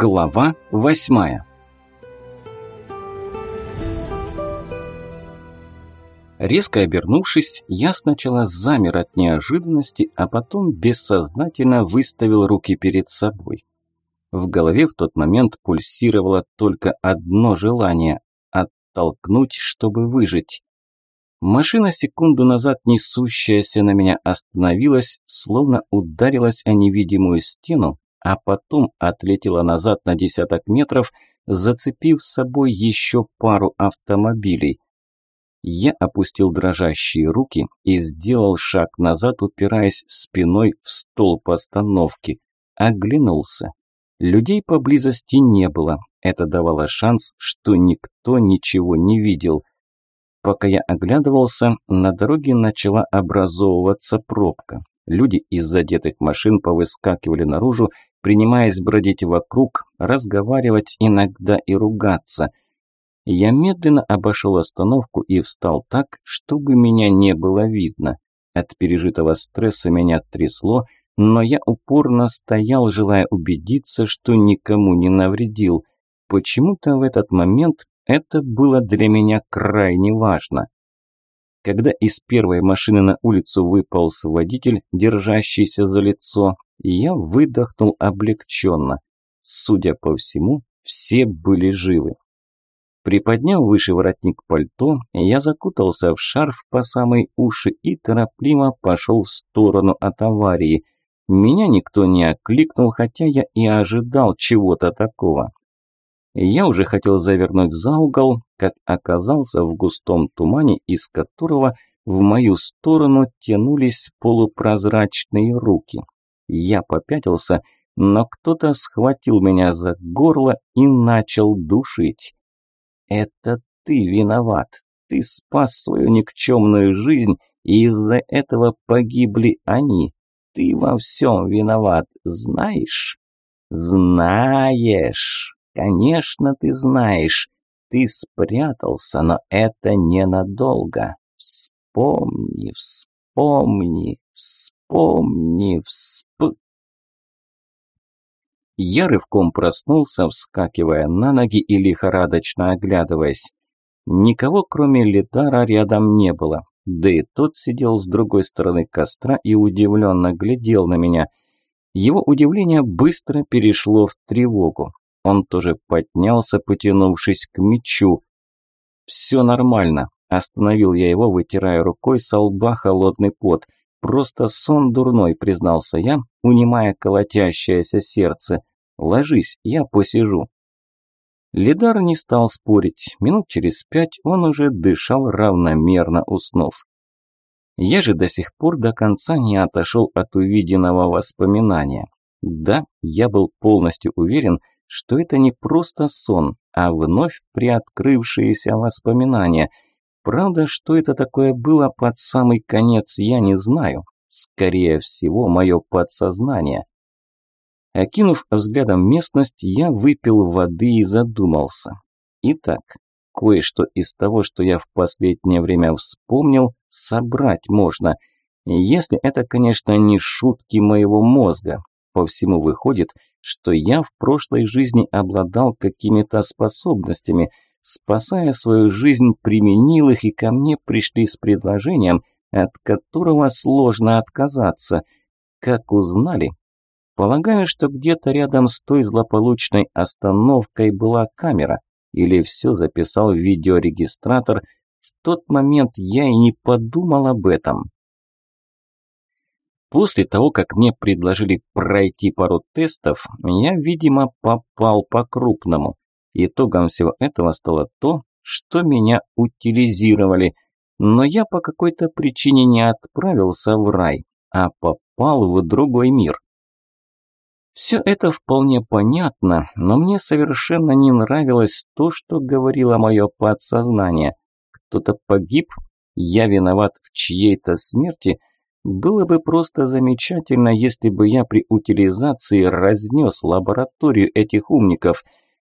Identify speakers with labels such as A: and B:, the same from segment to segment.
A: Глава восьмая Резко обернувшись, я сначала замер от неожиданности, а потом бессознательно выставил руки перед собой. В голове в тот момент пульсировало только одно желание – оттолкнуть, чтобы выжить. Машина секунду назад несущаяся на меня остановилась, словно ударилась о невидимую стену, а потом отлетела назад на десяток метров, зацепив с собой еще пару автомобилей. Я опустил дрожащие руки и сделал шаг назад, упираясь спиной в столб остановки. Оглянулся. Людей поблизости не было. Это давало шанс, что никто ничего не видел. Пока я оглядывался, на дороге начала образовываться пробка. Люди из задетых машин повыскакивали наружу, принимаясь бродить вокруг, разговаривать иногда и ругаться – я медленно обошел остановку и встал так, чтобы меня не было видно. От пережитого стресса меня трясло, но я упорно стоял, желая убедиться, что никому не навредил. Почему-то в этот момент это было для меня крайне важно. Когда из первой машины на улицу выполз водитель, держащийся за лицо, я выдохнул облегченно. Судя по всему, все были живы. Приподняв выше воротник пальто, я закутался в шарф по самой уши и торопливо пошел в сторону от аварии. Меня никто не окликнул, хотя я и ожидал чего-то такого. Я уже хотел завернуть за угол, как оказался в густом тумане, из которого в мою сторону тянулись полупрозрачные руки. Я попятился, но кто-то схватил меня за горло и начал душить. Это ты виноват. Ты спас свою никчемную жизнь, и из-за этого погибли они. Ты во всем виноват, знаешь? Знаешь. Конечно, ты знаешь. Ты спрятался, но это ненадолго. Вспомни, вспомни, вспомни, всп... Я рывком проснулся, вскакивая на ноги и лихорадочно оглядываясь. Никого, кроме Литара, рядом не было. Да и тот сидел с другой стороны костра и удивленно глядел на меня. Его удивление быстро перешло в тревогу. Он тоже поднялся, потянувшись к мечу. «Все нормально», – остановил я его, вытирая рукой со лба холодный пот. «Просто сон дурной», – признался я, унимая колотящееся сердце. «Ложись, я посижу». Лидар не стал спорить. Минут через пять он уже дышал равномерно, уснув. Я же до сих пор до конца не отошел от увиденного воспоминания. Да, я был полностью уверен, что это не просто сон, а вновь приоткрывшиеся воспоминания. Правда, что это такое было под самый конец, я не знаю. Скорее всего, мое подсознание. Окинув взглядом местность, я выпил воды и задумался. Итак, кое-что из того, что я в последнее время вспомнил, собрать можно. Если это, конечно, не шутки моего мозга. По всему выходит, что я в прошлой жизни обладал какими-то способностями. Спасая свою жизнь, применил их, и ко мне пришли с предложением, от которого сложно отказаться. Как узнали, Полагаю, что где-то рядом с той злополучной остановкой была камера, или все записал видеорегистратор. В тот момент я и не подумал об этом. После того, как мне предложили пройти пару тестов, я, видимо, попал по-крупному. Итогом всего этого стало то, что меня утилизировали. Но я по какой-то причине не отправился в рай, а попал в другой мир. Все это вполне понятно, но мне совершенно не нравилось то, что говорило мое подсознание. Кто-то погиб, я виноват в чьей-то смерти. Было бы просто замечательно, если бы я при утилизации разнес лабораторию этих умников,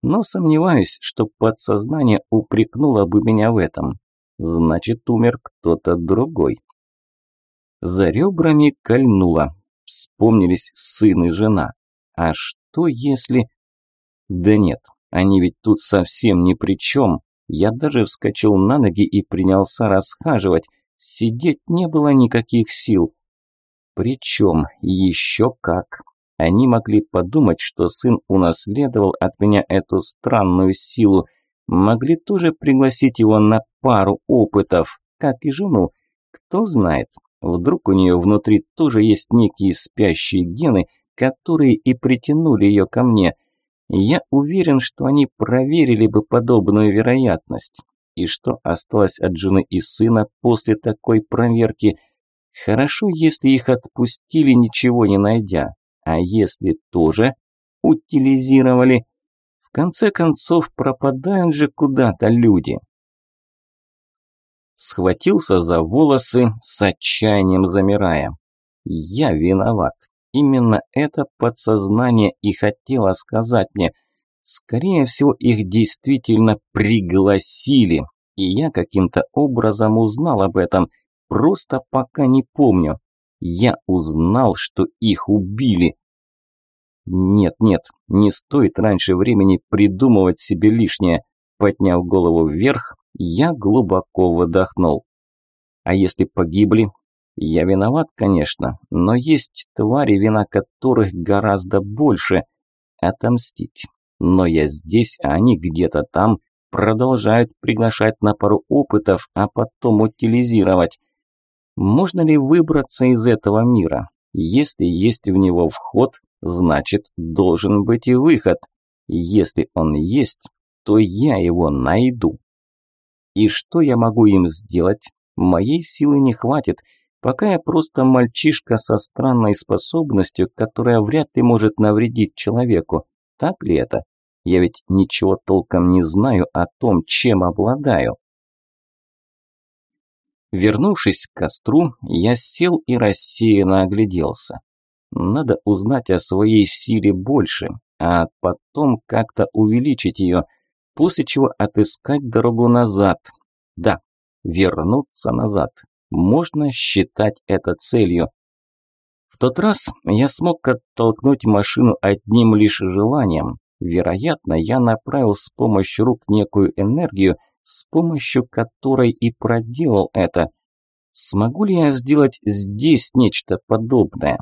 A: но сомневаюсь, что подсознание упрекнуло бы меня в этом. Значит, умер кто-то другой. За ребрами кольнуло. Вспомнились сын и жена. А что если... Да нет, они ведь тут совсем ни при чем. Я даже вскочил на ноги и принялся расхаживать. Сидеть не было никаких сил. Причем еще как. Они могли подумать, что сын унаследовал от меня эту странную силу. Могли тоже пригласить его на пару опытов, как и жену. Кто знает, вдруг у нее внутри тоже есть некие спящие гены, которые и притянули ее ко мне. Я уверен, что они проверили бы подобную вероятность. И что осталось от жены и сына после такой проверки? Хорошо, если их отпустили, ничего не найдя. А если тоже утилизировали? В конце концов, пропадают же куда-то люди. Схватился за волосы, с отчаянием замирая. Я виноват. Именно это подсознание и хотело сказать мне. Скорее всего, их действительно пригласили. И я каким-то образом узнал об этом. Просто пока не помню. Я узнал, что их убили. Нет, нет, не стоит раньше времени придумывать себе лишнее. Подняв голову вверх, я глубоко выдохнул. А если погибли? Я виноват, конечно, но есть твари, вина которых гораздо больше. Отомстить. Но я здесь, а они где-то там продолжают приглашать на пару опытов, а потом утилизировать. Можно ли выбраться из этого мира? Если есть в него вход, значит должен быть и выход. Если он есть, то я его найду. И что я могу им сделать? Моей силы не хватит, пока я просто мальчишка со странной способностью, которая вряд ли может навредить человеку. Так ли это? Я ведь ничего толком не знаю о том, чем обладаю. Вернувшись к костру, я сел и рассеянно огляделся. Надо узнать о своей силе больше, а потом как-то увеличить ее, после чего отыскать дорогу назад. Да, вернуться назад. Можно считать это целью. В тот раз я смог оттолкнуть машину одним лишь желанием. Вероятно, я направил с помощью рук некую энергию, с помощью которой и проделал это. Смогу ли я сделать здесь нечто подобное?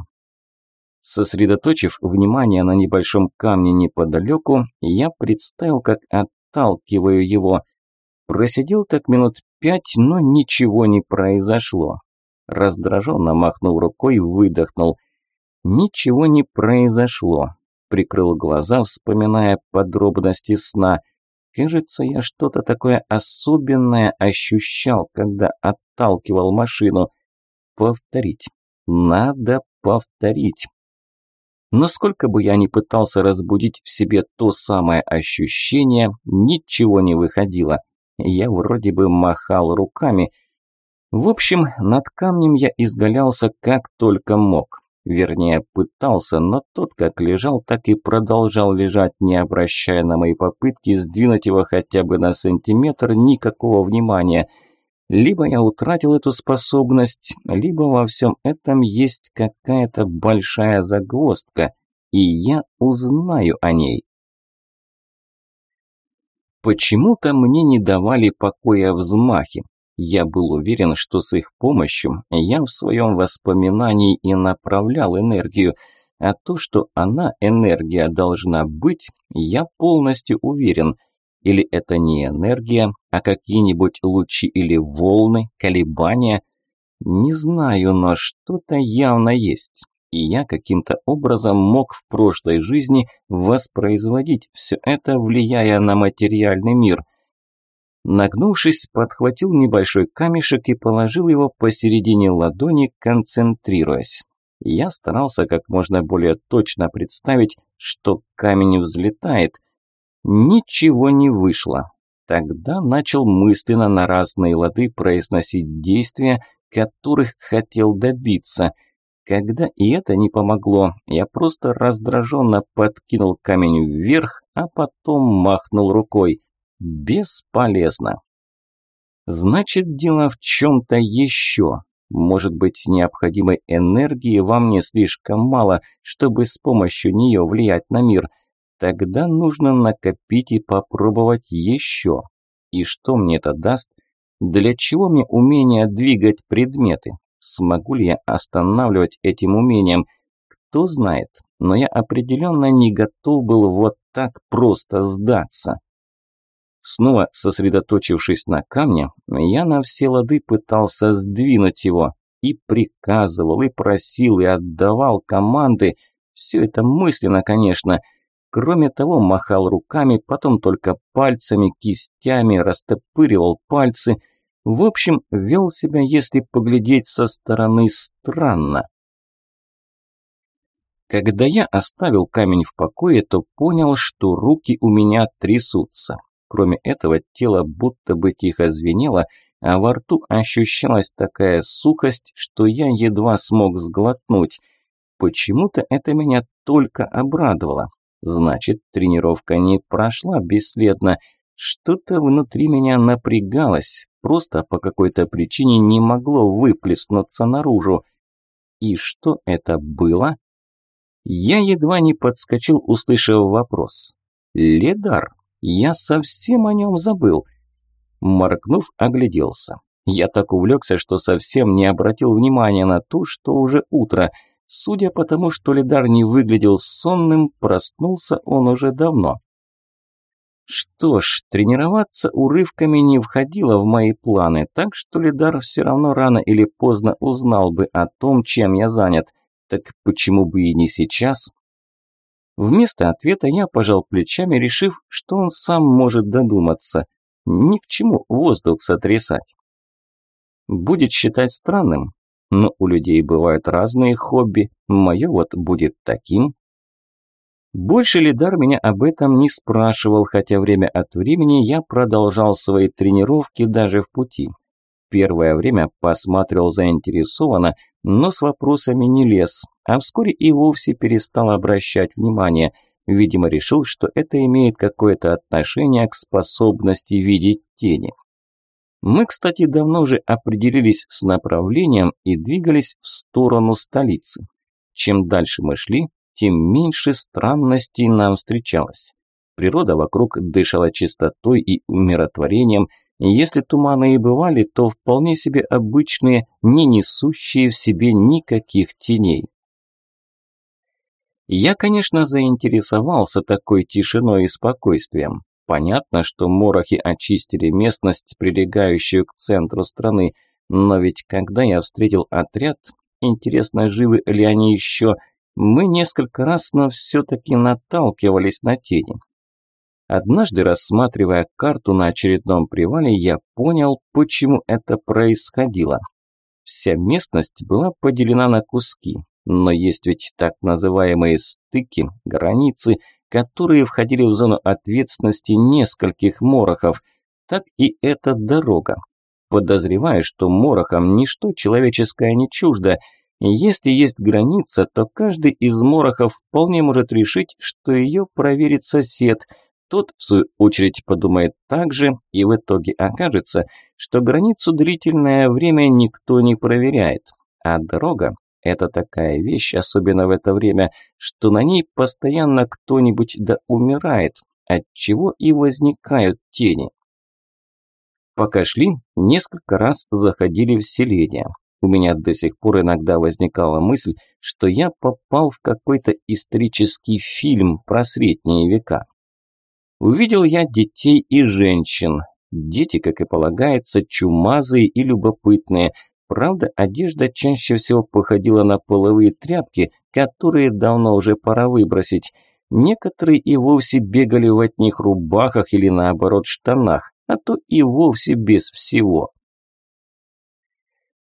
A: Сосредоточив внимание на небольшом камне неподалеку, я представил, как отталкиваю его. Просидел так минут пять, но ничего не произошло. Раздраженно махнув рукой, выдохнул. Ничего не произошло. Прикрыл глаза, вспоминая подробности сна – Кажется, я что-то такое особенное ощущал, когда отталкивал машину. Повторить. Надо повторить. Но сколько бы я ни пытался разбудить в себе то самое ощущение, ничего не выходило. Я вроде бы махал руками. В общем, над камнем я изгалялся как только мог. Вернее, пытался, но тот как лежал, так и продолжал лежать, не обращая на мои попытки сдвинуть его хотя бы на сантиметр никакого внимания. Либо я утратил эту способность, либо во всем этом есть какая-то большая загвоздка, и я узнаю о ней. Почему-то мне не давали покоя взмахи. Я был уверен, что с их помощью я в своем воспоминании и направлял энергию, а то, что она, энергия, должна быть, я полностью уверен. Или это не энергия, а какие-нибудь лучи или волны, колебания? Не знаю, но что-то явно есть. И я каким-то образом мог в прошлой жизни воспроизводить все это, влияя на материальный мир – Нагнувшись, подхватил небольшой камешек и положил его посередине ладони, концентрируясь. Я старался как можно более точно представить, что камень взлетает. Ничего не вышло. Тогда начал мысленно на разные лады произносить действия, которых хотел добиться. Когда и это не помогло, я просто раздраженно подкинул камень вверх, а потом махнул рукой. Бесполезно. Значит, дело в чем-то еще. Может быть, необходимой энергии во мне слишком мало, чтобы с помощью нее влиять на мир. Тогда нужно накопить и попробовать еще. И что мне это даст? Для чего мне умение двигать предметы? Смогу ли я останавливать этим умением? Кто знает, но я определенно не готов был вот так просто сдаться. Снова сосредоточившись на камне, я на все лады пытался сдвинуть его. И приказывал, и просил, и отдавал команды. Все это мысленно, конечно. Кроме того, махал руками, потом только пальцами, кистями, растопыривал пальцы. В общем, вел себя, если поглядеть со стороны, странно. Когда я оставил камень в покое, то понял, что руки у меня трясутся. Кроме этого, тело будто бы тихо звенело, а во рту ощущалась такая сухость, что я едва смог сглотнуть. Почему-то это меня только обрадовало. Значит, тренировка не прошла бесследно. Что-то внутри меня напрягалось, просто по какой-то причине не могло выплеснуться наружу. И что это было? Я едва не подскочил, услышав вопрос. «Ледар, я совсем о нем забыл». Моргнув, огляделся. Я так увлекся, что совсем не обратил внимания на то, что уже утро. Судя по тому, что Ледар не выглядел сонным, проснулся он уже давно. Что ж, тренироваться урывками не входило в мои планы, так что Лидар все равно рано или поздно узнал бы о том, чем я занят – так почему бы и не сейчас? Вместо ответа я пожал плечами, решив, что он сам может додуматься. Ни к чему воздух сотрясать. Будет считать странным, но у людей бывают разные хобби, мое вот будет таким. Больше Лидар меня об этом не спрашивал, хотя время от времени я продолжал свои тренировки даже в пути. Первое время посматривал заинтересованно, но с вопросами не лез, а вскоре и вовсе перестал обращать внимание. Видимо, решил, что это имеет какое-то отношение к способности видеть тени. Мы, кстати, давно уже определились с направлением и двигались в сторону столицы. Чем дальше мы шли, тем меньше странностей нам встречалось. Природа вокруг дышала чистотой и умиротворением – если туманы и бывали, то вполне себе обычные, не несущие в себе никаких теней. Я, конечно, заинтересовался такой тишиной и спокойствием. Понятно, что морохи очистили местность, прилегающую к центру страны, но ведь когда я встретил отряд, интересно, живы ли они еще, мы несколько раз, но все-таки наталкивались на тени. Однажды, рассматривая карту на очередном привале, я понял, почему это происходило. Вся местность была поделена на куски, но есть ведь так называемые стыки, границы, которые входили в зону ответственности нескольких морохов. Так и эта дорога. Подозреваю, что морохам ничто человеческое не чуждо. Если есть граница, то каждый из морохов вполне может решить, что ее проверит сосед – тот, в свою очередь, подумает так же, и в итоге окажется, что границу длительное время никто не проверяет. А дорога – это такая вещь, особенно в это время, что на ней постоянно кто-нибудь да умирает, от чего и возникают тени. Пока шли, несколько раз заходили в селение. У меня до сих пор иногда возникала мысль, что я попал в какой-то исторический фильм про средние века. Увидел я детей и женщин. Дети, как и полагается, чумазые и любопытные. Правда, одежда чаще всего походила на половые тряпки, которые давно уже пора выбросить. Некоторые и вовсе бегали в одних рубахах или наоборот штанах, а то и вовсе без всего.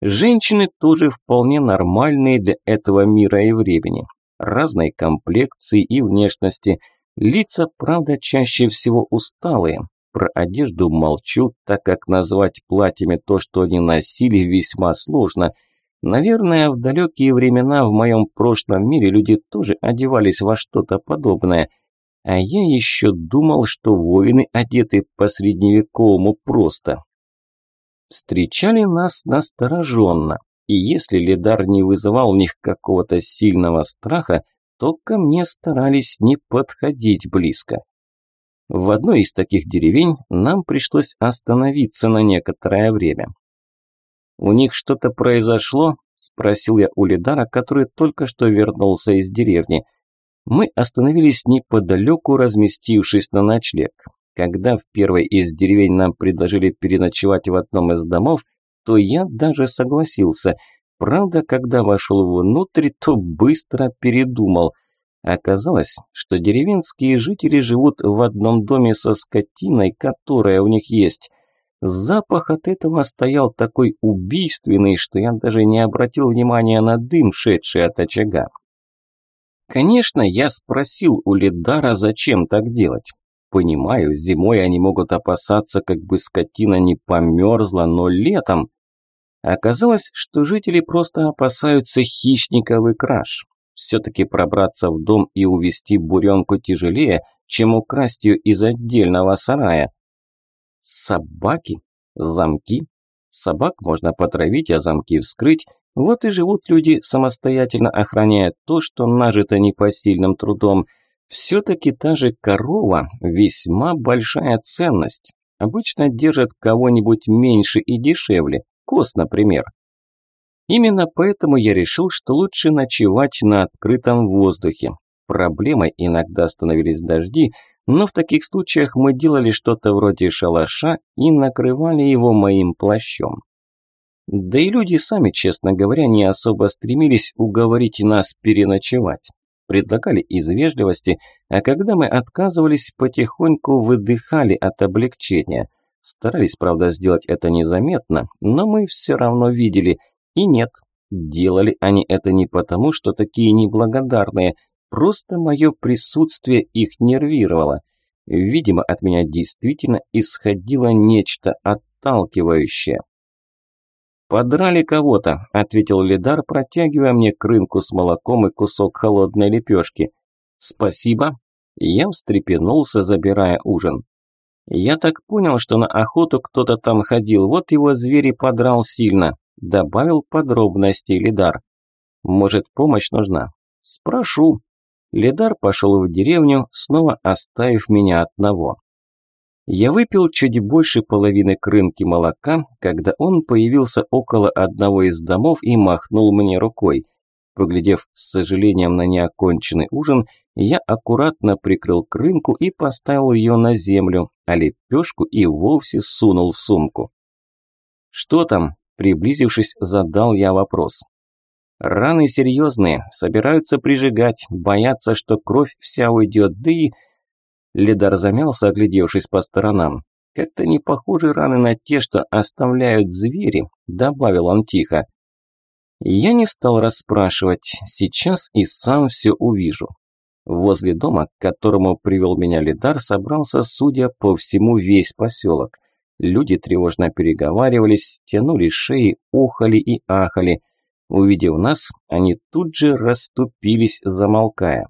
A: Женщины тоже вполне нормальные для этого мира и времени. Разной комплекции и внешности – Лица, правда, чаще всего усталые. Про одежду молчу, так как назвать платьями то, что они носили, весьма сложно. Наверное, в далекие времена в моем прошлом мире люди тоже одевались во что-то подобное. А я еще думал, что воины одеты по-средневековому просто. Встречали нас настороженно, и если Лидар не вызывал в них какого-то сильного страха, то ко мне старались не подходить близко. В одной из таких деревень нам пришлось остановиться на некоторое время. «У них что-то произошло?» – спросил я у Лидара, который только что вернулся из деревни. Мы остановились неподалеку, разместившись на ночлег. Когда в первой из деревень нам предложили переночевать в одном из домов, то я даже согласился. Правда, когда вошел внутрь, то быстро передумал – Оказалось, что деревенские жители живут в одном доме со скотиной, которая у них есть. Запах от этого стоял такой убийственный, что я даже не обратил внимания на дым, шедший от очага. Конечно, я спросил у Лидара, зачем так делать. Понимаю, зимой они могут опасаться, как бы скотина не померзла, но летом... Оказалось, что жители просто опасаются хищников и краж. Все-таки пробраться в дом и увести буренку тяжелее, чем украсть ее из отдельного сарая. Собаки? Замки? Собак можно потравить, а замки вскрыть. Вот и живут люди, самостоятельно охраняя то, что нажито непосильным трудом. Все-таки та же корова – весьма большая ценность. Обычно держат кого-нибудь меньше и дешевле. Коз, например. Именно поэтому я решил, что лучше ночевать на открытом воздухе. Проблемой иногда становились дожди, но в таких случаях мы делали что-то вроде шалаша и накрывали его моим плащом. Да и люди сами, честно говоря, не особо стремились уговорить нас переночевать. Предлагали из вежливости, а когда мы отказывались, потихоньку выдыхали от облегчения. Старались, правда, сделать это незаметно, но мы все равно видели – и нет, делали они это не потому, что такие неблагодарные, просто мое присутствие их нервировало. Видимо, от меня действительно исходило нечто отталкивающее. «Подрали кого-то», – ответил Лидар, протягивая мне крынку с молоком и кусок холодной лепешки. «Спасибо». Я встрепенулся, забирая ужин. «Я так понял, что на охоту кто-то там ходил, вот его звери подрал сильно. Добавил подробности Лидар. Может, помощь нужна? Спрошу. Лидар пошел в деревню, снова оставив меня одного. Я выпил чуть больше половины крынки молока, когда он появился около одного из домов и махнул мне рукой. Поглядев с сожалением на неоконченный ужин, я аккуратно прикрыл крынку и поставил ее на землю, а лепешку и вовсе сунул в сумку. «Что там?» Приблизившись, задал я вопрос. Раны серьезные, собираются прижигать, боятся, что кровь вся уйдет, да и... Лидар замялся, оглядевшись по сторонам. «Как-то не похожи раны на те, что оставляют звери», – добавил он тихо. Я не стал расспрашивать, сейчас и сам все увижу. Возле дома, к которому привел меня Лидар, собрался, судя по всему, весь поселок. Люди тревожно переговаривались, тянули шеи, ухали и ахали. Увидев нас, они тут же расступились, замолкая.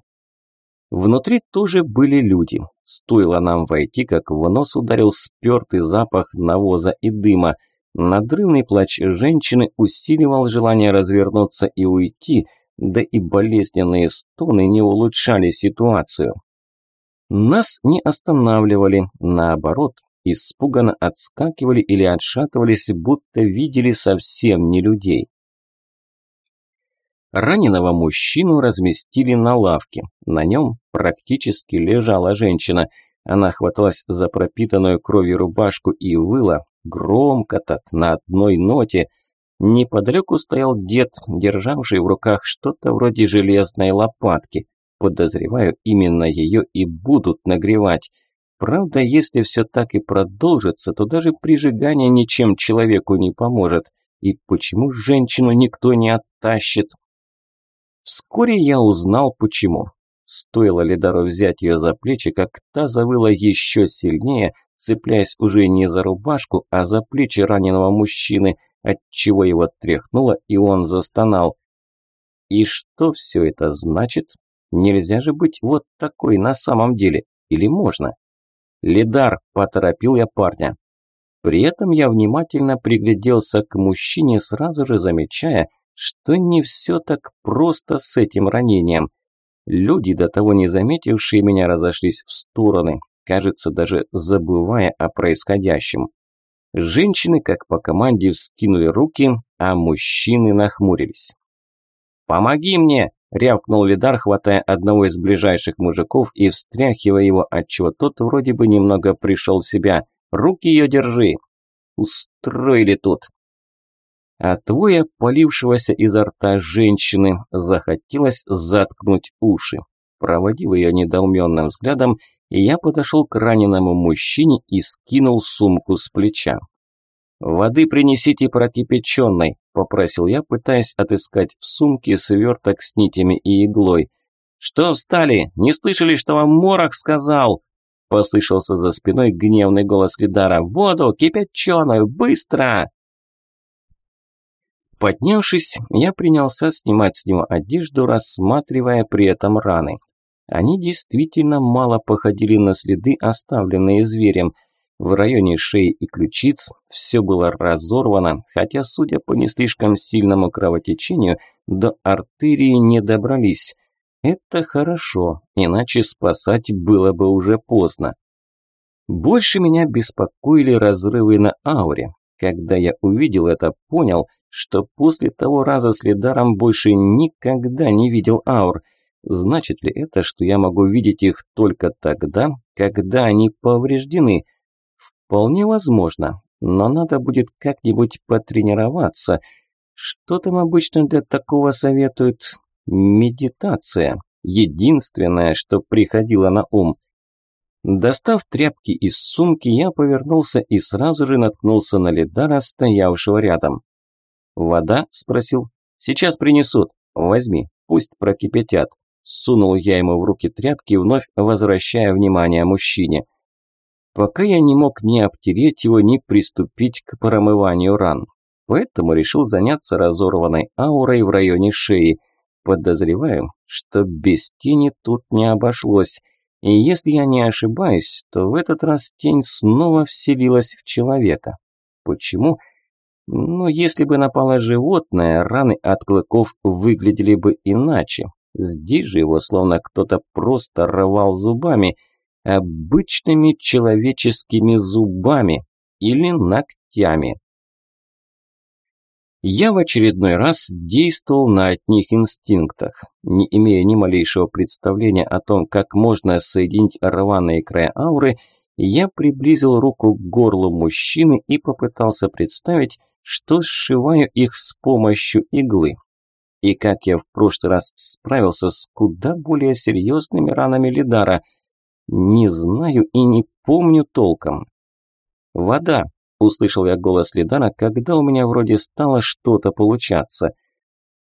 A: Внутри тоже были люди. Стоило нам войти, как в нос ударил спертый запах навоза и дыма. Надрывный плач женщины усиливал желание развернуться и уйти, да и болезненные стоны не улучшали ситуацию. Нас не останавливали, наоборот, испуганно отскакивали или отшатывались, будто видели совсем не людей. Раненого мужчину разместили на лавке. На нем практически лежала женщина. Она хваталась за пропитанную кровью рубашку и выла, громко так, на одной ноте. Неподалеку стоял дед, державший в руках что-то вроде железной лопатки. Подозреваю, именно ее и будут нагревать. Правда, если все так и продолжится, то даже прижигание ничем человеку не поможет. И почему женщину никто не оттащит? Вскоре я узнал, почему. Стоило Лидару взять ее за плечи, как та завыла еще сильнее, цепляясь уже не за рубашку, а за плечи раненого мужчины, отчего его тряхнуло, и он застонал. И что все это значит? Нельзя же быть вот такой на самом деле. Или можно? «Лидар!» – поторопил я парня. При этом я внимательно пригляделся к мужчине, сразу же замечая, что не все так просто с этим ранением. Люди, до того не заметившие меня, разошлись в стороны, кажется, даже забывая о происходящем. Женщины, как по команде, вскинули руки, а мужчины нахмурились. «Помоги мне!» – рявкнул Лидар, хватая одного из ближайших мужиков и встряхивая его, отчего тот вроде бы немного пришел в себя. «Руки ее держи!» «Устроили тут!» А твоя полившегося изо рта женщины захотелось заткнуть уши. Проводив ее недоуменным взглядом, я подошел к раненому мужчине и скинул сумку с плеча. «Воды принесите прокипяченной», – попросил я, пытаясь отыскать в сумке сверток с нитями и иглой. «Что встали? Не слышали, что вам Морох сказал?» Послышался за спиной гневный голос Лидара. «Воду, кипяченую, быстро!» Поднявшись, я принялся снимать с него одежду, рассматривая при этом раны. Они действительно мало походили на следы, оставленные зверем. В районе шеи и ключиц все было разорвано, хотя, судя по не слишком сильному кровотечению, до артерии не добрались. Это хорошо, иначе спасать было бы уже поздно. Больше меня беспокоили разрывы на ауре. Когда я увидел это, понял, что после того раза с Лидаром больше никогда не видел аур. Значит ли это, что я могу видеть их только тогда, когда они повреждены? Вполне возможно, но надо будет как-нибудь потренироваться. Что там обычно для такого советуют? Медитация. Единственное, что приходило на ум. Достав тряпки из сумки, я повернулся и сразу же наткнулся на Лидара, стоявшего рядом. «Вода?» – спросил. «Сейчас принесут. Возьми, пусть прокипятят». Сунул я ему в руки тряпки, вновь возвращая внимание мужчине. Пока я не мог ни обтереть его, ни приступить к промыванию ран. Поэтому решил заняться разорванной аурой в районе шеи. Подозреваю, что без тени тут не обошлось. И если я не ошибаюсь, то в этот раз тень снова вселилась в человека. Почему? Ну, если бы напало животное, раны от клыков выглядели бы иначе. Здесь же его словно кто-то просто рвал зубами, обычными человеческими зубами или ногтями. Я в очередной раз действовал на одних инстинктах, не имея ни малейшего представления о том, как можно соединить рваные края ауры, я приблизил руку к горлу мужчины и попытался представить, что сшиваю их с помощью иглы. И как я в прошлый раз справился с куда более серьезными ранами Лидара, не знаю и не помню толком. «Вода», – услышал я голос Лидара, когда у меня вроде стало что-то получаться.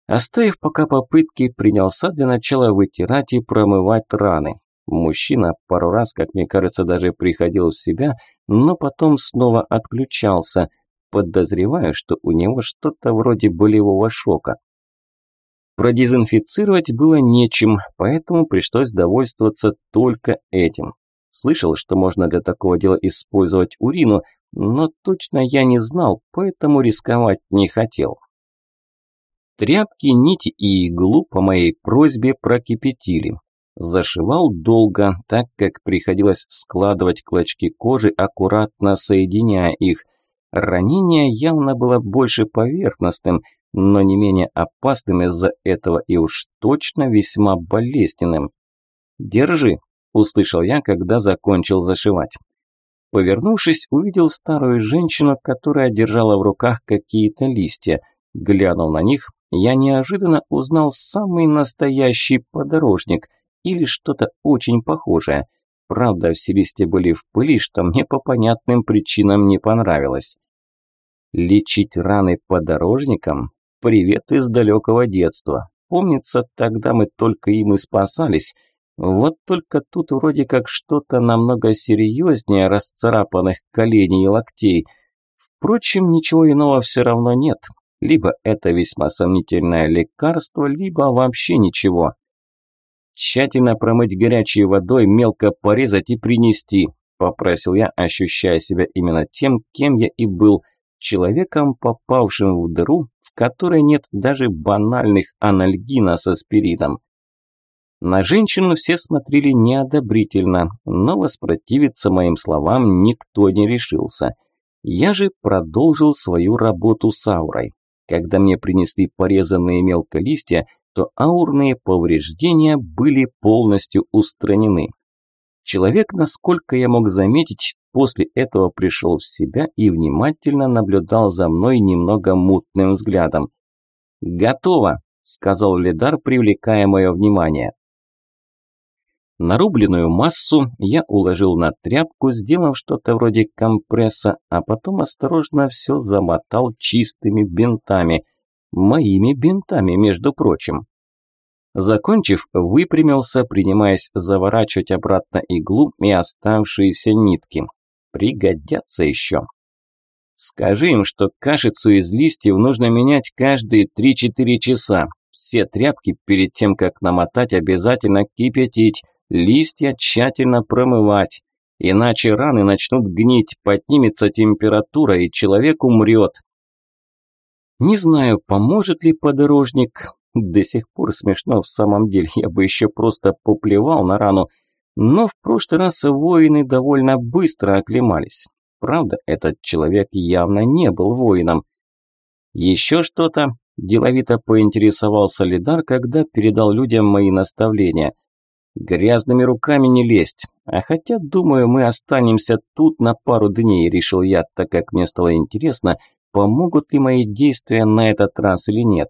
A: Оставив пока попытки, принялся для начала вытирать и промывать раны. Мужчина пару раз, как мне кажется, даже приходил в себя, но потом снова отключался. Подозреваю, что у него что-то вроде болевого шока. Продезинфицировать было нечем, поэтому пришлось довольствоваться только этим. Слышал, что можно для такого дела использовать урину, но точно я не знал, поэтому рисковать не хотел. Тряпки, нити и иглу по моей просьбе прокипятили. Зашивал долго, так как приходилось складывать клочки кожи, аккуратно соединяя их. Ранение явно было больше поверхностным, но не менее опасным из-за этого и уж точно весьма болезненным. «Держи», – услышал я, когда закончил зашивать. Повернувшись, увидел старую женщину, которая держала в руках какие-то листья. Глянув на них, я неожиданно узнал самый настоящий подорожник или что-то очень похожее. Правда, все листья были в пыли, что мне по понятным причинам не понравилось. Лечить раны подорожником привет из далекого детства. Помнится, тогда мы только им и спасались. Вот только тут вроде как что-то намного серьезнее расцарапанных коленей и локтей. Впрочем, ничего иного все равно нет. Либо это весьма сомнительное лекарство, либо вообще ничего. Тщательно промыть горячей водой, мелко порезать и принести, попросил я, ощущая себя именно тем, кем я и был, человеком, попавшим в дыру, которой нет даже банальных анальгина с аспирином. На женщину все смотрели неодобрительно, но воспротивиться моим словам никто не решился. Я же продолжил свою работу с аурой. Когда мне принесли порезанные мелко листья, то аурные повреждения были полностью устранены. Человек, насколько я мог заметить, после этого пришел в себя и внимательно наблюдал за мной немного мутным взглядом. «Готово», – сказал Лидар, привлекая мое внимание. Нарубленную массу я уложил на тряпку, сделав что-то вроде компресса, а потом осторожно все замотал чистыми бинтами. Моими бинтами, между прочим. Закончив, выпрямился, принимаясь заворачивать обратно иглу и оставшиеся нитки. Пригодятся еще. Скажи им, что кашицу из листьев нужно менять каждые 3-4 часа. Все тряпки перед тем, как намотать, обязательно кипятить, листья тщательно промывать. Иначе раны начнут гнить, поднимется температура и человек умрет. Не знаю, поможет ли подорожник, до сих пор смешно в самом деле, я бы еще просто поплевал на рану. Но в прошлый раз воины довольно быстро оклемались. Правда, этот человек явно не был воином. Еще что-то? Деловито поинтересовался Лидар, когда передал людям мои наставления. Грязными руками не лезть. А хотя, думаю, мы останемся тут на пару дней, решил я, так как мне стало интересно, помогут ли мои действия на этот раз или нет.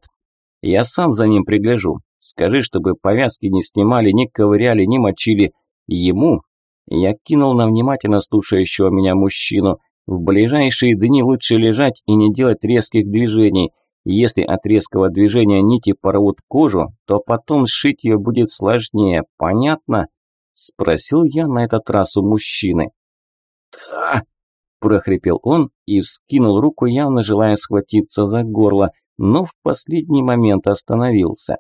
A: Я сам за ним пригляжу. Скажи, чтобы повязки не снимали, не ковыряли, не мочили. Ему...» Я кинул на внимательно слушающего меня мужчину. «В ближайшие дни лучше лежать и не делать резких движений. Если от резкого движения нити порвут кожу, то потом сшить ее будет сложнее. Понятно?» Спросил я на этот раз у мужчины. «Да!» – прохрипел он и вскинул руку, явно желая схватиться за горло – но в последний момент остановился.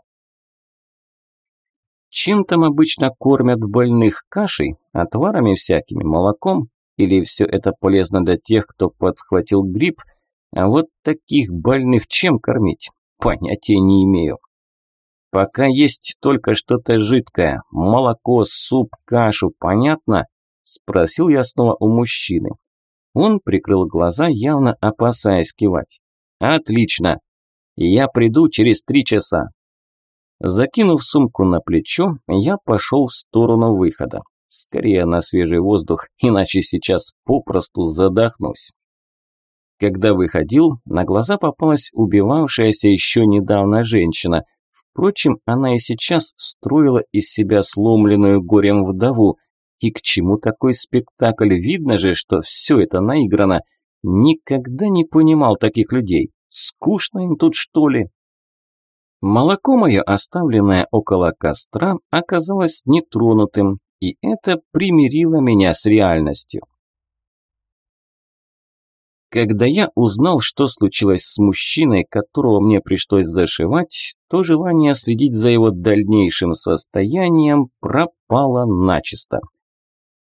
A: Чем там обычно кормят больных кашей, отварами всякими, молоком? Или все это полезно для тех, кто подхватил грипп? А вот таких больных чем кормить? Понятия не имею. Пока есть только что-то жидкое. Молоко, суп, кашу, понятно? Спросил я снова у мужчины. Он прикрыл глаза, явно опасаясь кивать. Отлично. Я приду через три часа. Закинув сумку на плечо, я пошел в сторону выхода. Скорее на свежий воздух, иначе сейчас попросту задохнусь. Когда выходил, на глаза попалась убивавшаяся еще недавно женщина. Впрочем, она и сейчас строила из себя сломленную горем вдову. И к чему такой спектакль? Видно же, что все это наиграно. Никогда не понимал таких людей. Скучно им тут, что ли? Молоко мое, оставленное около костра, оказалось нетронутым, и это примирило меня с реальностью. Когда я узнал, что случилось с мужчиной, которого мне пришлось зашивать, то желание следить за его дальнейшим состоянием пропало начисто.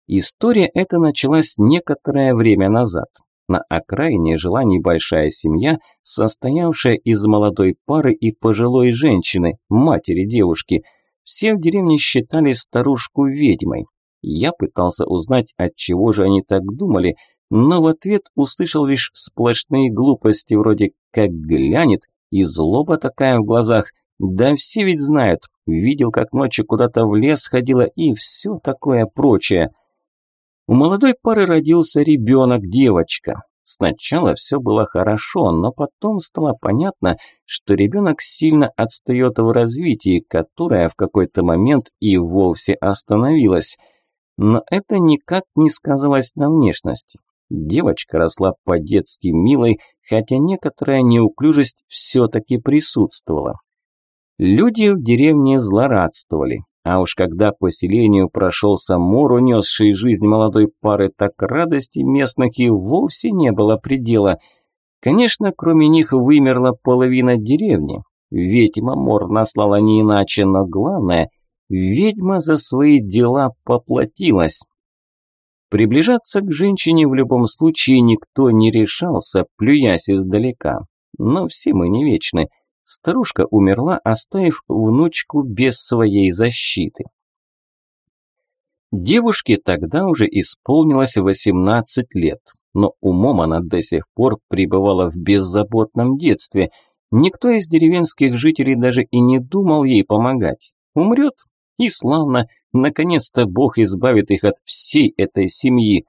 A: История эта началась некоторое время назад. На окраине жила небольшая семья, состоявшая из молодой пары и пожилой женщины, матери девушки. Все в деревне считали старушку ведьмой. Я пытался узнать, от чего же они так думали, но в ответ услышал лишь сплошные глупости, вроде «как глянет» и злоба такая в глазах. Да все ведь знают, видел, как ночью куда-то в лес ходила и все такое прочее. У молодой пары родился ребенок, девочка. Сначала все было хорошо, но потом стало понятно, что ребенок сильно отстает в развитии, которое в какой-то момент и вовсе остановилось. Но это никак не сказалось на внешности. Девочка росла по-детски милой, хотя некоторая неуклюжесть все-таки присутствовала. Люди в деревне злорадствовали. А уж когда по селению прошелся мор, унесший жизнь молодой пары, так радости местных и вовсе не было предела. Конечно, кроме них вымерла половина деревни. Ведьма мор наслала не иначе, но главное, ведьма за свои дела поплатилась. Приближаться к женщине в любом случае никто не решался, плюясь издалека. Но все мы не вечны. Старушка умерла, оставив внучку без своей защиты. Девушке тогда уже исполнилось 18 лет, но умом она до сих пор пребывала в беззаботном детстве. Никто из деревенских жителей даже и не думал ей помогать. Умрет и славно, наконец-то Бог избавит их от всей этой семьи.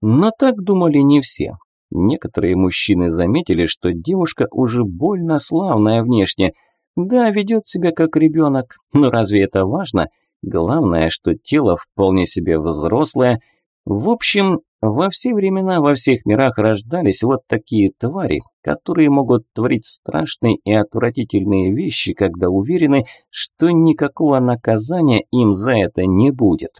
A: Но так думали не все. Некоторые мужчины заметили, что девушка уже больно славная внешне. Да, ведет себя как ребенок, но разве это важно – Главное, что тело вполне себе взрослое. В общем, во все времена, во всех мирах рождались вот такие твари, которые могут творить страшные и отвратительные вещи, когда уверены, что никакого наказания им за это не будет.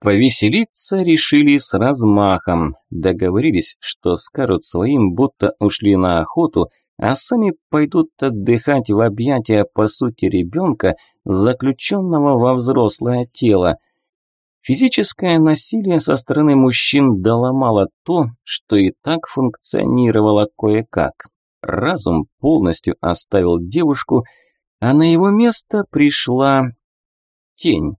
A: Повеселиться решили с размахом. Договорились, что скажут своим, будто ушли на охоту, а сами пойдут отдыхать в объятия, по сути, ребенка, заключенного во взрослое тело. Физическое насилие со стороны мужчин доломало то, что и так функционировало кое-как. Разум полностью оставил девушку, а на его место пришла тень.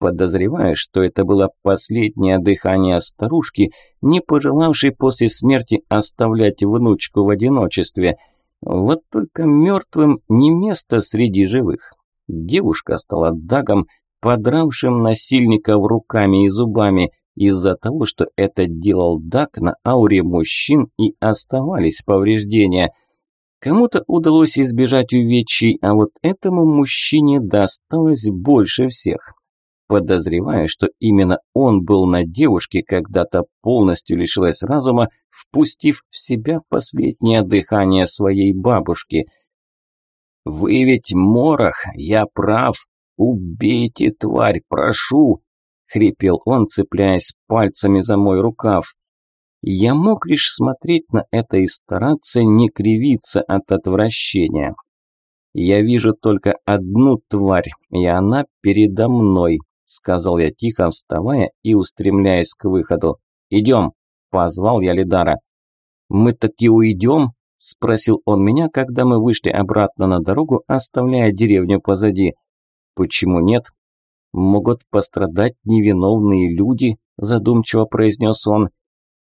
A: Подозревая, что это было последнее дыхание старушки, не пожелавшей после смерти оставлять внучку в одиночестве. Вот только мертвым не место среди живых. Девушка стала дагом, подравшим насильников руками и зубами, из-за того, что это делал даг на ауре мужчин и оставались повреждения. Кому-то удалось избежать увечий, а вот этому мужчине досталось больше всех. Подозревая, что именно он был на девушке, когда-то полностью лишилась разума, впустив в себя последнее дыхание своей бабушки – «Вы ведь морох, я прав. Убейте, тварь, прошу!» – хрипел он, цепляясь пальцами за мой рукав. Я мог лишь смотреть на это и стараться не кривиться от отвращения. «Я вижу только одну тварь, и она передо мной», – сказал я тихо, вставая и устремляясь к выходу. «Идем», – позвал я Лидара. «Мы таки уйдем?» – спросил он меня, когда мы вышли обратно на дорогу, оставляя деревню позади. «Почему нет?» «Могут пострадать невиновные люди», – задумчиво произнес он.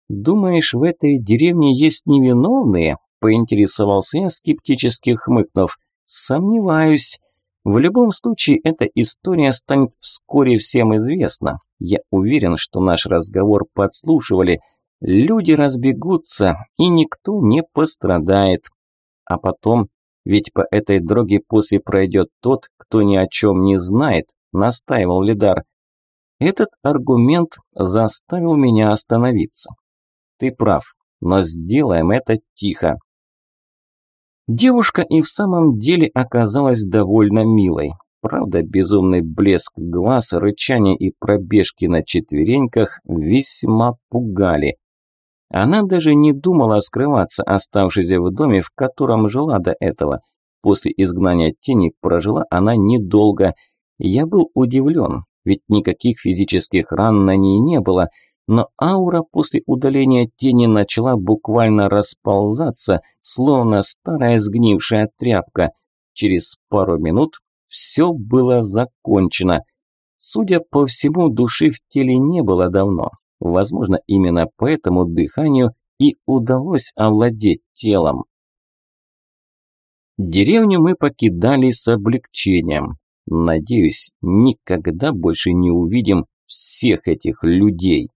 A: «Думаешь, в этой деревне есть невиновные?» – поинтересовался я, скептически хмыкнув. «Сомневаюсь. В любом случае, эта история станет вскоре всем известна. Я уверен, что наш разговор подслушивали – Люди разбегутся, и никто не пострадает. А потом, ведь по этой дороге после пройдет тот, кто ни о чем не знает, настаивал Лидар. Этот аргумент заставил меня остановиться. Ты прав, но сделаем это тихо. Девушка и в самом деле оказалась довольно милой. Правда, безумный блеск глаз, рычание и пробежки на четвереньках весьма пугали. Она даже не думала скрываться, оставшись в доме, в котором жила до этого. После изгнания тени прожила она недолго. Я был удивлен, ведь никаких физических ран на ней не было, но аура после удаления тени начала буквально расползаться, словно старая сгнившая тряпка. Через пару минут все было закончено. Судя по всему, души в теле не было давно. Возможно, именно поэтому дыханию и удалось овладеть телом. Деревню мы покидали с облегчением. Надеюсь, никогда больше не увидим всех этих людей.